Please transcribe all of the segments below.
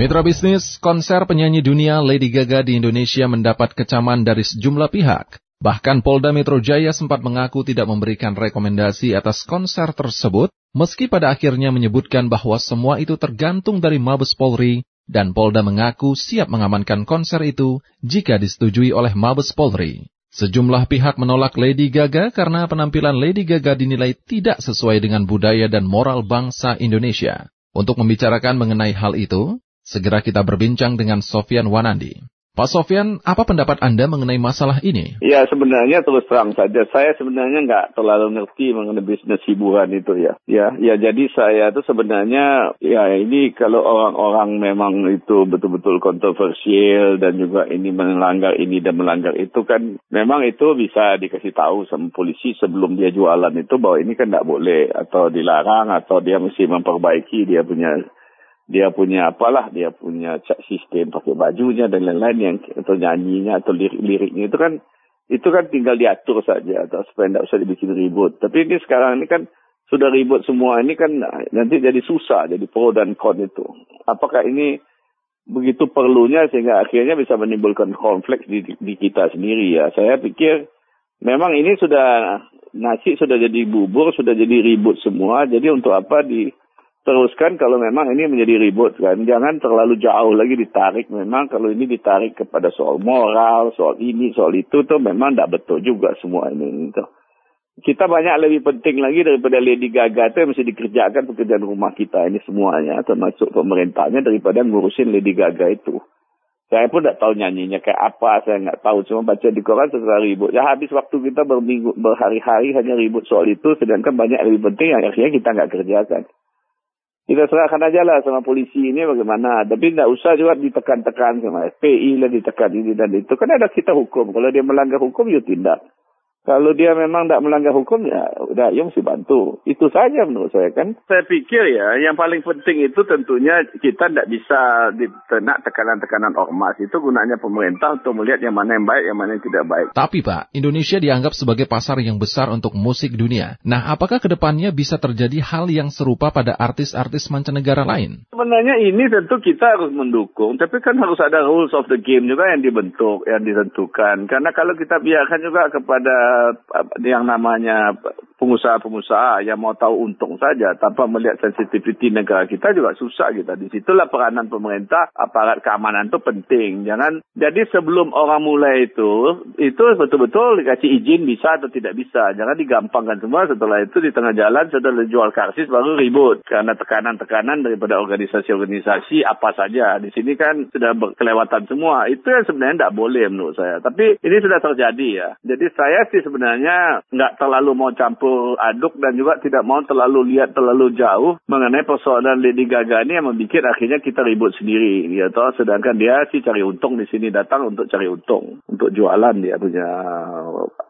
Mitra bisnis, konser penyanyi dunia Lady Gaga di Indonesia mendapat kecaman dari sejumlah pihak. Bahkan Polda Metro Jaya sempat mengaku tidak memberikan rekomendasi atas konser tersebut, meski pada akhirnya menyebutkan bahwa semua itu tergantung dari Mabes Polri, dan Polda mengaku siap mengamankan konser itu jika disetujui oleh Mabes Polri. Sejumlah pihak menolak Lady Gaga karena penampilan Lady Gaga dinilai tidak sesuai dengan budaya dan moral bangsa Indonesia. Untuk membicarakan mengenai hal itu, Segera kita berbincang dengan Sofian Wanandi. Pak Sofian, apa pendapat Anda mengenai masalah ini? Ya sebenarnya terus terang saja, saya sebenarnya nggak terlalu ngerti mengenai bisnis hiburan itu ya. Ya, ya jadi saya itu sebenarnya ya ini kalau orang-orang memang itu betul-betul kontroversial dan juga ini melanggar ini dan melanggar itu kan memang itu bisa dikasih tahu sama polisi sebelum dia jualan itu bahwa ini kan nggak boleh atau dilarang atau dia mesti memperbaiki dia punya dia punya apalah, dia punya sistem pakai bajunya dan lain-lain yang atau nyanyinya atau lirik-liriknya itu kan itu kan tinggal diatur saja atau supaya tidak usah dibikin ribut. Tapi ini sekarang ini kan sudah ribut semua ini kan nanti jadi susah jadi pro dan con itu. Apakah ini begitu perlunya sehingga akhirnya bisa menimbulkan konflik di, di kita sendiri ya. Saya pikir memang ini sudah nasi sudah jadi bubur, sudah jadi ribut semua. Jadi untuk apa di teruskan kalau memang ini menjadi ribut kan. Jangan terlalu jauh lagi ditarik. Memang kalau ini ditarik kepada soal moral, soal ini, soal itu tuh memang tidak betul juga semua ini. Gitu. Kita banyak lebih penting lagi daripada Lady Gaga itu yang mesti dikerjakan pekerjaan rumah kita ini semuanya, termasuk pemerintahnya daripada ngurusin Lady Gaga itu. Saya pun tidak tahu nyanyinya kayak apa, saya nggak tahu. Cuma baca di koran setelah ribut. Ya habis waktu kita berminggu, berhari-hari hanya ribut soal itu, sedangkan banyak lebih penting yang akhirnya kita nggak kerjakan. Kita serahkan aja lah sama polisi ini bagaimana. Tapi tidak usah juga ditekan-tekan sama FPI lah ditekan ini dan itu. Kan ada kita hukum. Kalau dia melanggar hukum, ya tindak. Kalau dia memang tidak melanggar hukum, ya udah, ya mesti bantu. Itu saja menurut saya kan. Saya pikir ya, yang paling penting itu tentunya kita tidak bisa ditenak tekanan-tekanan ormas. Itu gunanya pemerintah untuk melihat yang mana yang baik, yang mana yang tidak baik. Tapi Pak, Indonesia dianggap sebagai pasar yang besar untuk musik dunia. Nah, apakah ke depannya bisa terjadi hal yang serupa pada artis-artis mancanegara lain? Sebenarnya ini tentu kita harus mendukung, tapi kan harus ada rules of the game juga yang dibentuk, yang ditentukan. Karena kalau kita biarkan juga kepada yang namanya pengusaha-pengusaha yang mau tahu untung saja tanpa melihat sensitiviti negara kita juga susah kita. Di situlah peranan pemerintah, aparat keamanan itu penting. Jangan jadi sebelum orang mulai itu, itu betul-betul dikasih izin bisa atau tidak bisa. Jangan digampangkan semua setelah itu di tengah jalan setelah jual karsis baru ribut karena tekanan-tekanan daripada organisasi-organisasi apa saja. Di sini kan sudah kelewatan semua. Itu yang sebenarnya tidak boleh menurut saya. Tapi ini sudah terjadi ya. Jadi saya sih sebenarnya nggak terlalu mau campur aduk dan juga tidak mau terlalu lihat terlalu jauh mengenai persoalan Lady Gaga ini yang membuat akhirnya kita ribut sendiri ya toh sedangkan dia sih cari untung di sini datang untuk cari untung untuk jualan dia punya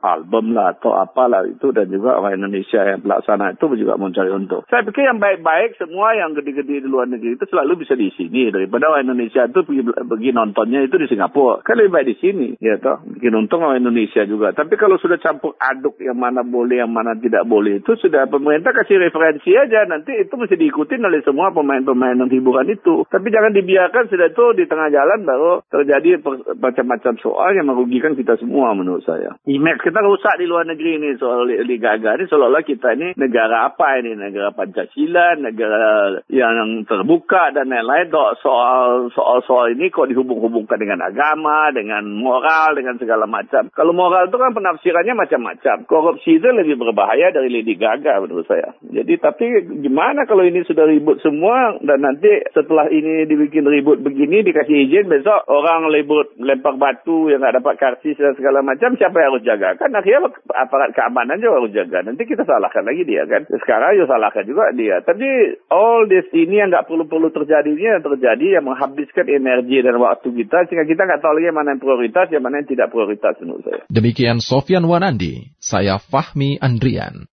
album lah atau apalah itu dan juga orang Indonesia yang pelaksana itu juga mau cari untung. Saya pikir yang baik-baik semua yang gede-gede di luar negeri itu selalu bisa di sini daripada orang Indonesia itu pergi, pergi nontonnya itu di Singapura. Kan lebih baik di sini ya toh bikin untung orang Indonesia juga. Tapi kalau sudah campur aduk yang mana boleh yang mana tidak tidak boleh. Itu sudah pemerintah kasih referensi aja. Nanti itu mesti diikutin oleh semua pemain-pemain yang hiburan itu. Tapi jangan dibiarkan sudah itu di tengah jalan baru terjadi macam-macam soal yang merugikan kita semua menurut saya. Image kita rusak di luar negeri ini soal Liga Gaga ini. Seolah-olah kita ini negara apa ini? Negara Pancasila negara yang terbuka dan lain-lain. Soal soal soal ini kok dihubung-hubungkan dengan agama dengan moral dengan segala macam. Kalau moral itu kan penafsirannya macam-macam. Korupsi itu lebih berbahaya saya dari Lady Gaga menurut saya. Jadi tapi gimana kalau ini sudah ribut semua dan nanti setelah ini dibikin ribut begini dikasih izin besok orang ribut lempar batu yang nggak dapat karcis dan segala macam siapa yang harus jaga? Kan akhirnya aparat keamanan juga harus jaga. Nanti kita salahkan lagi dia kan. Sekarang ya salahkan juga dia. Tapi all this ini yang nggak perlu-perlu terjadi ini yang terjadi yang menghabiskan energi dan waktu kita sehingga kita nggak tahu lagi mana yang prioritas yang mana yang tidak prioritas menurut saya. Demikian Sofian Wanandi, saya Fahmi man